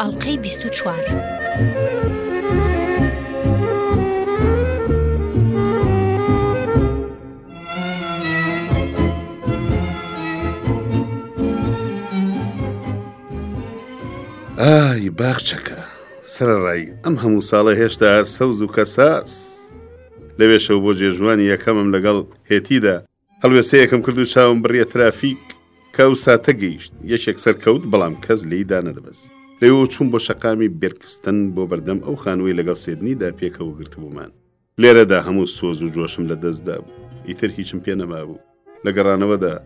ئەڵلقەی بیست و چوار. ئای باخچەکە سەرڕای ئەم هەموو ساڵە هێشتا هەر سەوز و کەساس لەوێشەو بۆ جێژوانی یەکەمم لەگەڵ هێتیدا هەڵوێستەیەکم کرد و چاوم بڕیە ترافیک کە ئەو ساتە گەیشت یەکێک سەرکەوت بەڵام کەس لێی دانەدەبەست لەوە چوون بۆ شەقامی بێرکستن بۆ بەردەم ئەو خانووی لەگەڵ سێدنیدا پێکەوە گرتبوومان لێرەدا هەموو سۆز و جۆشم لە دەستدا بوو ئیتر هیچم پێ نەما بوو لە گەڕانەوەدا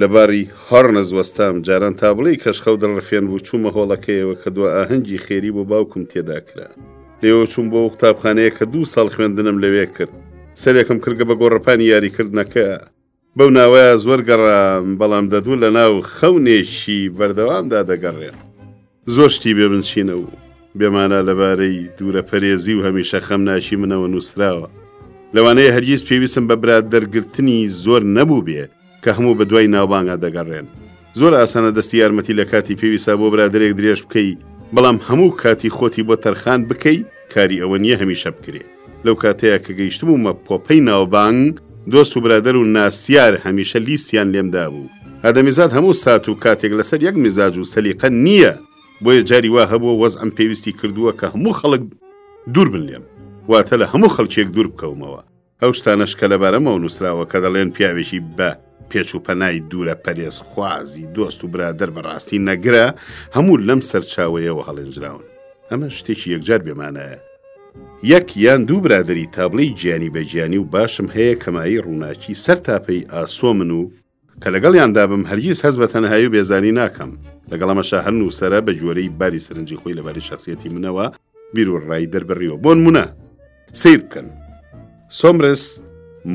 لە باری هەڕنەز وەستام جاران تا بڵێی کەشخەو دڵڕفێن بوو چوومە هۆڵەکەیەوە کە دو ئاهەنگی خێری بۆ باوکم تێدا کرا. لێوە چووم بۆ ئەو قوتابخانەیە کە دوو ساڵ خوێندنم لەوێ کرد سەرێکم کردگە بە گۆڕەپانی یاریکردنەکە بەو ناوەیە زۆر گەڕام بەڵام دەدوو لە ناو خەونێکی بەردەوامدا دەگەڕێن زۆر شتی بێ بنچینە و بێمانە لەبارەی دوورە پەرێزی و هەمیشە خەمناشی منەوە نووسراوە لەوانەیە هەرگیز پێویستم بە برات دەرگرتنی زۆر نەبوو بێ کە هەموو بە دوای ناوبانگا دەگەڕێن زۆر ئاسانە دەستی یارمەتی لە کاتی پێویستا بۆ برادێک درێژ بکەی بەڵام هەموو کاتی خۆتی بۆ تەرخان بکەی کاری ئەوە نییە هەمیشە بکرێ لەو کاتەیە کە گەیشتم و مە پۆپەی ناوبانگ دۆست و برادەر و ناسیار هەمیشە لیستیان لێمدا بوو ئادەمیزاد هەموو سات و کاتێک لەسەر یەک میزاج و سەلیقە نییە بۆیە جاری وا هەبووە وەز ئەم پێویستی کردووە کە هەموو خەڵک دوور بن لێم واتە لە هەموو خەڵکێک دوور بکەومەوە ئەو شتانەش کە لەبارەمەوە نووسراوە کە دەڵێن پیاوێکی بە پێچ و پەنای دوورە پەرێز خوازی دۆست و برادەر بەڕاستی نەگرە هەموو لەم سەرچاوەیەوە هەڵێنجراون ئەمە شتێکی یەکجار بێمانایە یەک یان دوو برادری تابڵی گیانی بەگیانی و باشم هەیە کەمایی ڕووناکی سەر تاپەی ئاسۆ من و کە لەگەڵیاندا بم هەرگیز هەست بە تەنهایی و بێزاری ناکەم. لەگەڵ ئەمەشا هەر نووسەرە بە گوێرەی باری سەرنجی خۆی لەبارەی شەخسیەتی منەوە بیروڕای دەربڕیوە. بۆ نموونە سەیر بکەن سۆمرس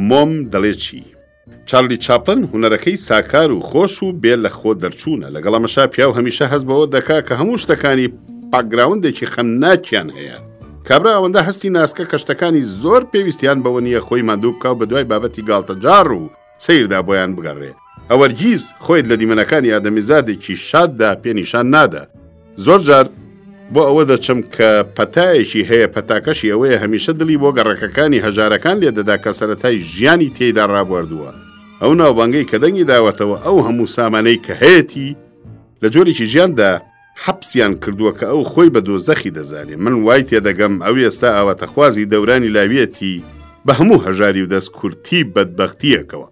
مۆم دەڵێ چی؟ چارلی چاپلن هونەرەکەی ساکار و خۆش و بێ لە خۆ دەرچوونە، لەگەڵ ئەمەشا پیاو هەمیشە هەست بەوە دەکا کە هەموو شتەکانی باکگراوندێکی خەمناکیان هەیە. کابرا ئەوەندە هەستی ناسکە کە شتەکانی زۆر پێویستیان بەوە نییە خۆی ماندوو بکا و بەدوای بابەتی گاڵتەجاڕ و سەیردا بۆیان بگەڕێ هەوەرگیز خۆیت لە دیمەنەکانی ئادەمیزادێکی شاددا پێ نیشان نادا زۆر جار بۆ ئەوە دەچم کە پەتایەکی هەیە پەتاکەشی ئەوەیە هەمیشە دڵی بۆ گەڕەکەکانی هەژارەکان لێدەدا کە سەرەتای ژیانی تێیدا ڕابواردووە ئەو ناوبانگەی کە دەنگی داوەتەوە ئەو هەموو سامانەی کە هەیەتی لە جۆرێکی ژیاندا حەپسیان کردووە کە ئەو خۆی بە دۆزەخی دەزانێ من وای تێدەگەم ئەو ئێستا ئاواتەخوازی دەورانی لاویەتی بە هەموو هەژاری و دەست کورتی بەدبەختیەکەوە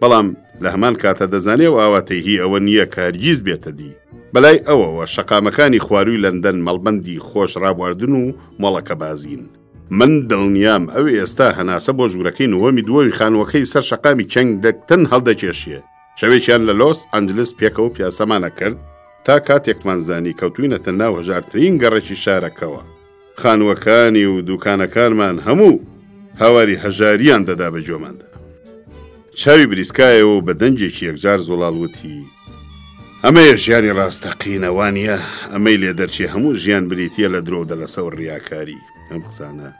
بەڵام لە هەمان کاتە دەزانێ و ئاواتەی هی ئەوە نییە کە هەرگیز بێتە دی بەلای ئەوەوە شەقامەکانی خواروی لەندەن مەڵبەندی خۆش ڕابواردن و مۆڵەکە بازین من دڵنیام ئەو ئێستا هەناسە بۆ ژوورەکەی نهۆمی دووەمی خانووەکەی سەر شەقامی کێنگدەکتن هەڵدەکێشێ شەوێکیان لە لۆس ئەنجلس پێکەوە پیاسەمانە کرد تا کاتێکمان زانی کەوتوینەتە ناو هەژارترین گەڕێکی شارەکەوە خانووەکانی و دوکانەکانمان هەموو هاواری هەژاریان دەدا بە جۆماندا چاوی بریسکایەوە و بە دەنجێکی یەکجار زۆڵاڵوتی ئەمەیە ژیانی ڕاستەقینەوانە ئەمەی لێ دەرچێ هەموو ژیان بریتە لە درۆ دەلەسە و ڕیاکاری ئەم قسانە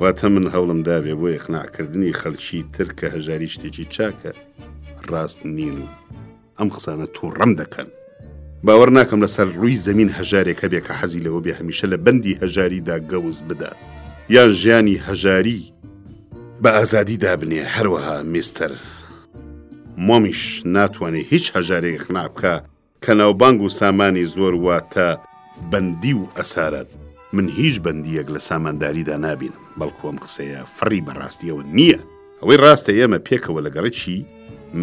واتە من هەوڵم دابێ بۆ یەقناعکردنی خەلکی تر کە هەژاری شتێکی چاکە ڕاست نین و ئەم قسانە تووڕەم دەکەن. باوەڕ ناکەم لەسەر ڕووی زەمین هەژارێک هەبێ کە حەزی لەوە بێ هەمیشە لە بەندی هەژاریدا گەوز بدات یان ژیانی هەژاری بە ئازادی دابنێ هەروەها میستەر مۆمیش ناتوانێت هیچ هەژارێک خنا بکە کە ناوبانگ و سامانی زۆر واتە بەندی و ئەسارەت، من هیچ بەندییەک لە سامانداریدا نابینم، بەڵکو ئەم قسەیە فڕی بەڕاستییەوە نییە، ئەوەی ڕاستە ئێمە پێکەوە لە گەڕەکی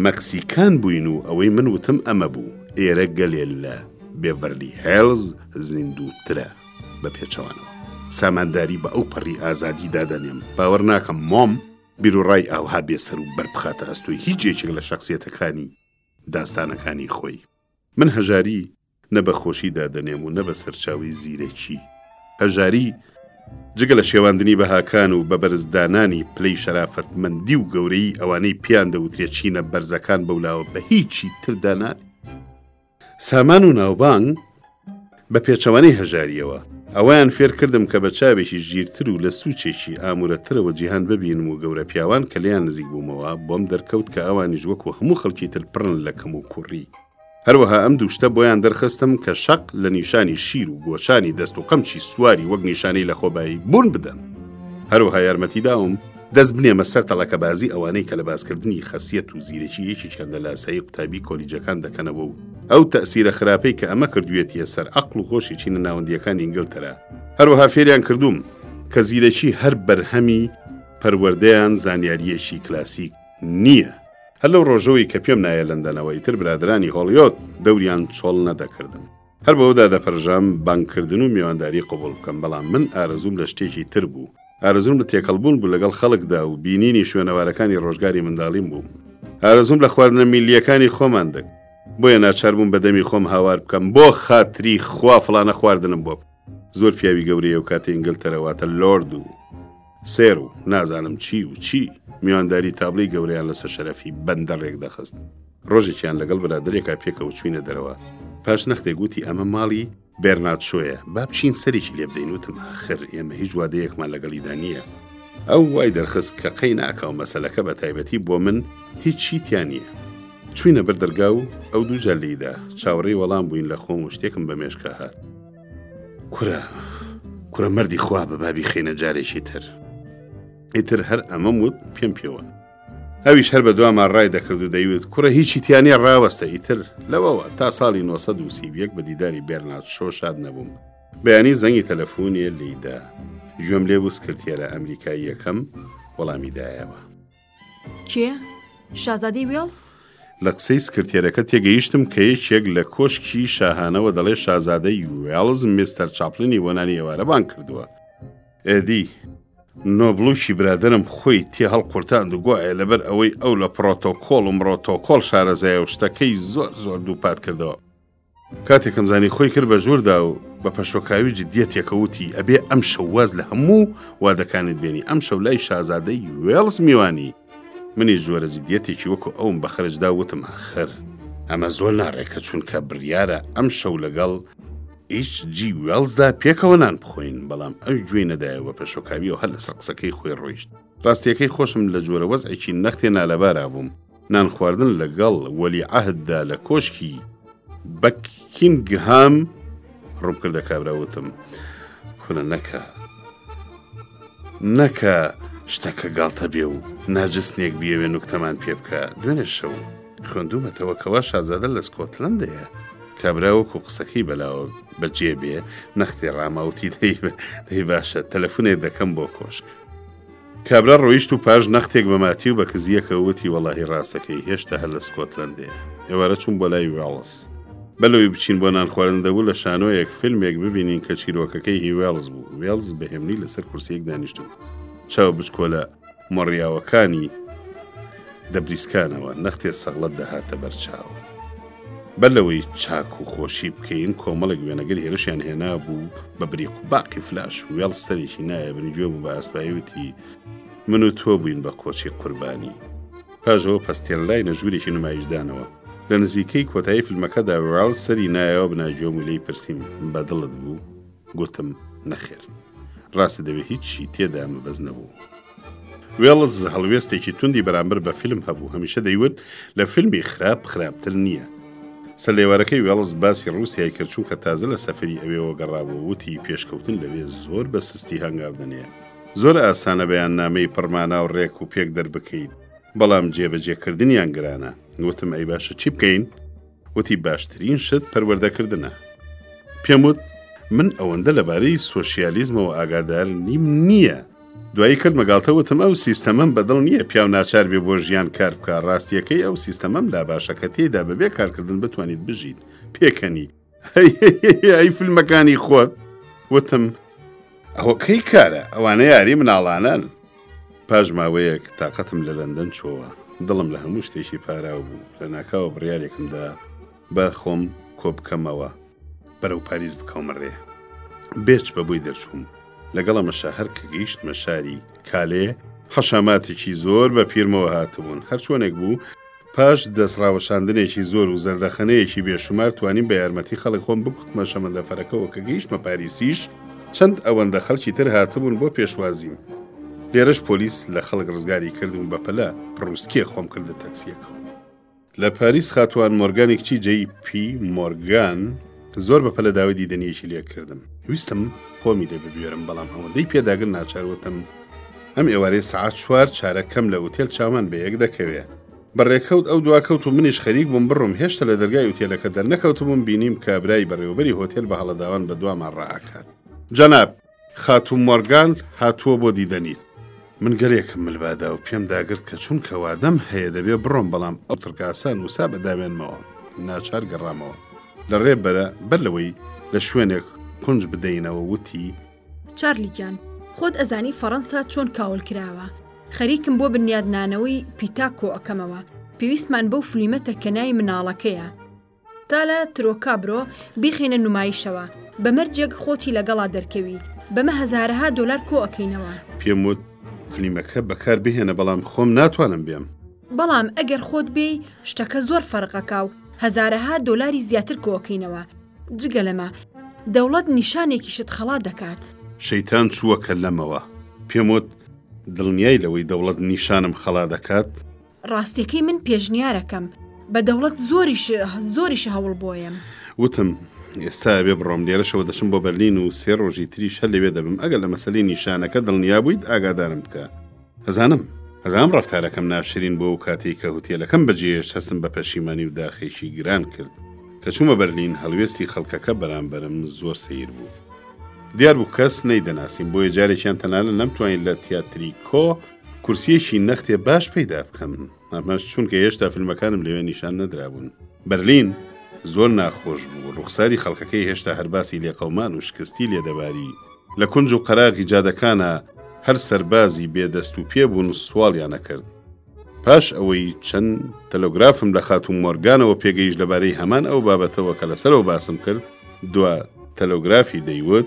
مەکسیکان بووین و ئەوەی من وتم ئەمە بوو، ئێرە گەلێ لە بێڤەرلی هێڵز زیندووترە، بە پێچەوانەوە سامانداری بە ئەو پەڕی ئازادی دادەنێم، باوەڕ ناکەم مۆم بیروڕای ئاوها بێسەر و بەر بخاتە ئەستۆی هیچ یەکێک لە شەخسیەتەکانی. داستانەکانی خۆی. من هەژاری نە بە خۆشی دادەنێم و نە بە سەرچاوەی زیرەکی. هەژاری جگە لە شێواندنی بەهاکان و بە بەرزدانانی پلەی شەرافەتمەندی و گەورەیی ئەوانەی پێیان دەوترێ چینە بەرزەکان بەولاوە بە هیچی تر دانات. سامان و ناوبانگ. بە پێچەوانەی هەژارییەوە، ئەوەیان فێر کردم کە بە چاوێکی ژیرتر و لە سووچێکی ئاموورەترەوە جیهان ببینم و گەورەپیاوان کە لێیان نزیک بوومەوە، بۆم دەرکەوت کە ئەوانیش وەکوو هەموو خەڵکی تر پڕن لە کەموکووڕی. هەروەها ئەم دوو شتە بۆیان دەرخستم کە شەق لە نیشانی شیر و گۆچانی دەست و قەمچی سواری وەک نیشانەی لەخۆبایی بوون بدەن. هەروەها یارمەتیداوم. دەست بنێمە سەر تەڵەکەبازی ئەوانەی کە لە باسکردنی خەسیەت و زیرەکی یەکێکیان لە لاسایی قوتابی کۆلیجەکان دەکەنەوە و ئەو تەسیرە خراپەی کە ئەمە کردوێتیە سەر ئەقل و هۆشی چینە ناوەندیەکان ئینگلتەرا هەروەها فێریان کردوم کە زیرەکی هەر بەرهەمی پەروەردەیان زانیاریەکی کلاسیک نییە هەر لەو ڕۆژەوەی کە پێم نایە لەندەنەوە ئیتر برادرانی هۆڵیۆت دەوریان چۆڵ نەدەکردم. هەر بەوە دادەپەرژام بانگکردن و میوانداری قبوڵ بکەم، بەڵام من ئارەزووم لە شتێکی تر بوو. ئارەزووم لە تێکەڵبوون بوو لەگەڵ خەڵکدا و بینینی شوێنەوارەکانی ڕۆژگاری منداڵیم بوو. ئارەزووم لە خواردنە میللییەکانی خۆمان دەک. بۆیە ناچار بووم بە دەمی خۆم هاوار بکەم، بۆ خاتری خوا فڵانە خواردنم بۆ بکە. زۆر پیاوی گەورەی ئەو کاتی ئینگلتەرە، واتە لۆرد و. سێر و نازانم چی و چی، میوانداری تابلۆی گەورەیان لەسەر شەرەفی بەندە ڕێکدەخست. ڕۆژێکیان لەگەڵ برادەرێکا پێکەوە چووینە دەرەوە. پاش نەختێک وتی ئەمە ماڵی بێرنارد شۆیە، با بچین سەرێکی لێ بدەین. وتم ئاخر ئێمە هیچ وادەیەکمان لەگەڵیدا نییە. ئەو وای دەرخست کە قەی ناکا و مەسەلەکە بە تایبەتی بۆ من هیچی تیا نییە. چووینە بەر دەرگا و ئەو دووجار لێی دا. چاوەڕێی وەڵام بووین لە خۆم و شتێکم بە مێشکا هات. کورە کورە مردی خوا بە بابی خینە جارێکی تر ئیتر هەر ئەمەم وت پێم پێوە ئەویش هەر بە دوامان ڕای دەکرد و دەیوت کوڕە هیچی تیانە ڕاوەستە ئیتر لەوەوە تا ساڵی 1970 بە دیداری بێرنات شۆ شاد نەبووم بەیانی زەنگی تەلەفۆنیە لیدا گوێم لێ بوو سکرتێرە ئەمریکاییەکەم وەڵامی دایەوە کێ؟ شازادەی وێڵز؟ لە قسەی سکرتێرەکە تێگەیشتم کە یەکێک لە کۆشکی شاهانەوە دەڵێ شازادەی وێڵز میستەر چاپلنی بۆ نانی ئێوارە بانگ کردووە. ئێدی نۆبڵوکی برادەرم خۆی تێ هەڵقورتاند و گوایە لەبەر ئەوەی ئەو لە پڕۆتۆکۆڵ و مڕۆتۆکۆڵ شارەزایە و شتەکەی زۆر زۆر دووپات کردەوە. کاتێکم زانی خۆی کرد بە ژووردا و بە پەشۆکاوی جددیەتێکە وتی ئەبێ ئەم شەواز لە هەموو وادەکانت بێنی ئەم شەو لای شازادەی وێڵز میوانی منی زۆرە جددیەتێکی وەکو ئەوم بە خرجدا وتم ئاخر ئەمە زۆر ناڕێکە چونکە بڕیارە ئەم شەو لەگەڵ ئیش جی وێڵزدا پێکەوە نان بخۆین بەڵام ئەو گوێی نەدایە بە پەشۆکاویەوە هەر لەسەر قسەکەی خۆی ڕۆیشت ڕاستیەکەی خۆشم لە جۆرە وەزعێکی نەختێ نالەبارا بووم نانخواردن لەگەڵ وەلی عەهددا لە کۆشکی بەکینگهام ڕووم کردە کابرا وتم کونە نەکە نەکە شتەکە گاڵتە بێ و ناجستنێک بیەوێ نوکتەمان پێ بکە دوێنێ شەو خوێندومەتەوە کەوا شازادە لە سکۆتلندەیە کابراوەک و قسەکەی بەلاوە بەجێ بێ نەختی ڕاماوتی دەی باشە تەلەفونێک دەکەم بۆ کۆشک کابرا ڕۆیشت و پاش نەختێک بە ماتی و بە کزییەکەوە وتی، وەڵاهی ڕاستەکەی، هێشتا هەر لە سکۆتلەندەیە. ئێوارە چووم بۆ لای وێڵز. بەر لەوەی بچین بۆ نانخواردن دەبوو لە شانۆیەک، فیلمێک، ببینین کە چیرۆکەکەی هی وێڵز بوو. وێڵز بە هێمنی لەسەر کورسییەک دانیشتبوو. چاو بچکۆلە مۆڕیاوەکانی دەبریسکانەوە. نەختێ سەغڵەت دەهاتە بەر چاو. بەر لەوەی چاک و خۆشی بکەین کۆمەڵێک وێنەگر هێرشیان هێنا بوو بە بریق و باقی فلاش وێڵ سەرێکی نایە بنگوێ بوو بە ئاسپایوتی من و تۆ بووین بە کۆچی قوربانی پاژەوە پەستێن لای نەژوورێکی نمایشدانەوە لە نزیکەی کۆتایی فیلمەکەدا وێڵ سەری نایەوە بناگوێم و لی پرسیم بەدڵت بوو گوتم، نەخێر. ڕاستت دەوێت هیچی تێدا مەبەست نەبوو. وێڵز هەڵوێستێکی توندی بەرامبەر بە فیلم هەبوو، هەمیشە دەیوت لە فیلمی خراپ خراپتر نییە. سەرلێوارەکەی وێڵز باسی ڕووسیای کرد چونکە تازە لە سەفەری ئەوێوە گەڕابوو، وتی پێشکەوتن لەوێ زۆر بە سستی هەنگاو دەنێ. زۆر ئاسانە بەیاننامەی پڕ مانا و ڕێک و پێک دەربکەیت، بەڵام جێبەجێکردنیان گرانە. گوتم، ئەی باشە چی بکەین؟ وتی باشترین شت پەروەردەکردنە. پێم وت من ئەوەندە لەبارەی سۆشیالیزمەوە ئاگادار نیم نییە. دوایی کردمە گاڵتە وتم ئەو سیستەمەم بەدڵ نییە پیاو ناچار بێ بۆ ژیان کار بکە ڕاستیەکەی ئەو سیستەمەم لا باشە کە تێیدا بەبێ کارکردن بتوانیت بژیت پێکەنی ئەی فیلمەکانی خۆت وتم ئەوە کەی کارە ئەوانە یاری مناڵانەن. پاش ماوەیەک تاقەتم لە لەندەن چۆوە دڵم لە هەموو شتێکی پاراو بوو لە ناکاوە بڕیارێکمدا با خۆم کۆبکەمەوە بەرەو پاریس بکەومە ڕێ بێچ بە بۆی دەرچووم لەگەڵەمە شەهر کە گەیشتمە شاری کالێ حەشاماتێکی زۆر بە پیرمەوە هاتبوون هەرچۆنێک بوو پاش دەست ڕاوەشاندنێکی زۆر و زەردەخەنەیەکی بێشومار توانیم بە یارمەتی خەڵک خۆم بکوتمە شەمەندەفەرەکەوە کە گەیشتمە پاریسیش چەند ئەوەندە خەڵکی تر هاتبوون بۆ پێشوازیم لێرەش پۆلیس لە خەڵک ڕزگاری کردم و بەپەلە پڕوسکێ خۆم کردە تەکسیەکەوە لە پاریس خاتوان مۆرگانی کچی جەی پی مۆرگان زۆر بە پەلە داوای دیدەنیەکی لێ کردم ویستم خۆمی لێ ببێرم بەڵام ئەوەندەی پێداگر ناچاروتم ئەم ئێوارەی سعات چوار چارەکەم لە وتێل چامان بە یەک دەکەوێ بەڕێکەوت ئەو دواکەوت و منیش خەریک بووم بڕم هێشتا لە دەرگای وتێلەکە دەرنەکەوتبووم بینیم کابرای بەڕێوبەری هۆتێل بە هەڵەداوان بە دوامان ڕائکات جەناب خاتوو مۆرگان هاتووە بۆ دیدەنیت. من گەلێکم مل بادا و پێم داگرت کە چونکە وادەم هەیە دەبێ بڕۆم بەڵام ئەو تڕکاسە نووسا بە داوێنمەوە ناچار گەڕامەوە لە ڕێ بەرە بەر لەوەی لە شوێنێک قونج بدەینەوە وتی چارلی گیان خۆت ئەزانی فەڕەنسا چۆن کاول کراوە خەریکم بۆ بنیادنانەوەی پیتا کۆ ئەکەمەوە پێویستمان بەو فلیمەتە کە ناوی مناڵەکەیە. تا لە ترۆکا برۆ بیخەینە نومایشەوە بە مەرجێک خۆتی لەگەڵا دەرکەوی بەمە هەزارەها دۆلار کۆ ئەکەینەوە. پێم وت فلیمەکە بەکار بهێنە بەڵام خۆم ناتوانم بێم. بەڵام ئەگەر خۆت بێی شتەکە زۆر فەرق ئەکا و هەزارەها دۆلاری زیاتر کۆ ئەکەینەوە. جگە لەمە دەوڵەت نیشانێکیشت خەڵات دەکات. شەیتان چووە کەللەمەوە. پێم وت دڵنیای لەوەی دەوڵەت نیشانم خەڵا دەکات؟ ڕاستەکەی من پێشنیارەکەم بە دەوڵەت زۆریش زۆریش هەوڵ بۆیەم وتم ئێستا بێ بڕۆم لێرەشەوە دەچم بۆ بەرلین و سێ ڕۆژی تریش هەر لەوێ دەبم ئەگەر لە مەسلی نیشانەکە دڵنیا بوویت ئاگادارم بکە هەزانم هەزام ڕفتارەکەم ناشرین بۆ و کاتێک کە هوتێلەکەم بەجێشت هەستم بە پەشیمانی و داخێکی گران کرد کە چوومە بەرلین هەڵوێستی خەڵکەکە بەرامبەرم زۆر سیر بوو دیار بوو کەس نەیدەناسیم بۆیە جارێکیان تەنانە نەمتوانین لە تیاتری کۆ کورسیەکی نەختێ باش پەیدا بکەم ئەمەش چونکە هێشتا فیلمەکانم لەوێ نیشان نەدرابوون بەرلین زۆر ناخۆش بوو ڕوخساری خەڵکەکەی هێشتا هەرباسی لێقەومان و شکستی لێدەباری لە کونج و قەراغی جادەکانە هەر سەربازی بێدەست و پێ بوون سواڵیانە کرد پاش ئەوەی چەند تەلۆگرافم لە خاتوو مۆرگانەوە پێگەیش لەبارەی هەمان ئەو بابەتەوە کە لەسەرەوە باسم کرد دوا تەلۆگرافی دەیوت.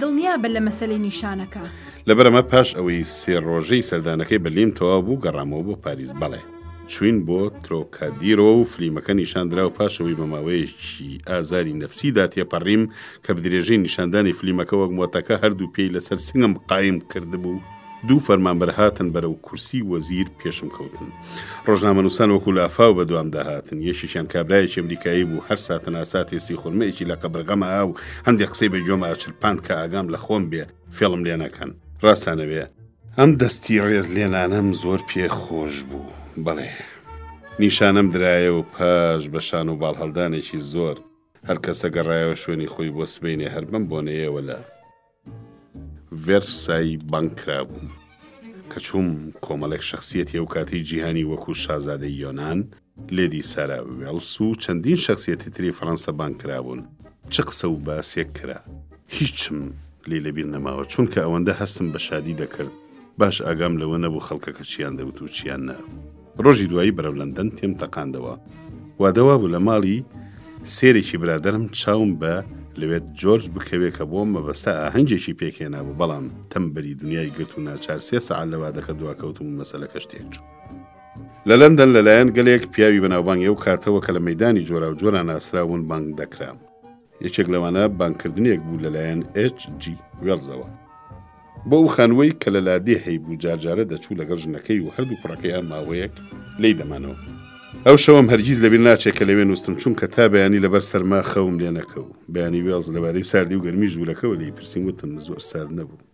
دڵنیابە لە مەسەلەی نیشانەکە. لەبەر ئەمە پاش ئەوەی سێ ڕۆژەی سەردانەکەی بەرلین تەواو بوو، گەڕامەوە بۆ پاریس. بەڵێ. چووین بۆ ترۆکادیرۆ و فلیمەکە نیشان درا و پاش ئەوەی بە ماوەیەکی ئازاری نەفسیدا تێپەڕیم کە بدرێژەی نیشاندانی فلیمەکە وەک مۆتەکە هەردوو پێی لەسەر سنگم قایم کردبوو، دوو فەرمانبەر هاتن بەرەو کورسی وەزیر پێشم کەوتن ڕۆژنامەنووسان وەکو لافاو بە دوام داهاتن یەکێکیان کابرایەکی ئەمریکایی بوو هەر ساتە ناساتێ سی خورمەیەکی لە قەبرغەمە ئاو هەندێک قسەی بە گوێم ئاچرپاند کە ئاگام لە خۆم بێ فێڵم لێ نەکەن ڕاستانەوێ ئەم دەستی ڕێز لێنانەم زۆر پێ خۆش بوو بەڵێ نیشانم درایە و پاش بە شان و باڵ هەڵدانێکی زۆر هەر کەسە گەڕایەوە شوێنی خۆی بۆ سبەینێ هەر بەم بۆنەیەوە لە ڤێرسای بانگ کرابووم. کە چووم کۆمەڵێک شەخسیەتی ئەو کاتەی جیهانی وەکوو شازادەی یۆنان، لێدی سارا وێڵس و چەندین شەخسیەتی تری فەڕەنسە بانگ کرابوون. چ قسە و باسێک کرا. هیچم لێی لە بیر نەماوە. چونکە ئەوەندە هەستم بە شادی دەکرد. باش ئاگام لەوە نەبوو خەڵکەکە چییان دەوت و چییان نا. ڕۆژی دوایی بەرەو لەندەن تێم تەقاندەوە وا دەوا بوو لە ماڵی سێرێکی برادرم چاوم بە لەوێت جۆرج بکەوێ کە بۆم مەبەستە ئاهەنگێکی پێکێنا بوو بەڵام تەمبەری دنیای گرت و ناچار سێ سەعات لە وادەکە دواکەوتم و مەسەلەکە شتێک چوو. لە لەندەن لەلایەن گەلێک پیاوی بەناوبانگی ئەو کاتەوە کە لە مەدانی جۆرا و جۆرا ناسراون بانگ دەکرام. یەکێک لەوانە بانگکردنێک بوو لەلایەن ئێچ جی وێڵزەوە بۆ ئەو خانووەی کە لە لادێ هەیبوو جارجارە دەچوو لەگەڵ ژنەکەی و هەردوو کوڕەکەیان ماوەیەک لی دەمانەوە. ئەو شەوەم هەرگیز لەبیر ناچێت کە لەوێ نووستم چونکە تا بەیانی لەبەر سەرما خەوم لێ نەکەوو. بەیانی وێڵز لەبارەی ساردی و گەرمی ژوورەکەوە لێی پرسیم وتم زۆر سارد نەبوو.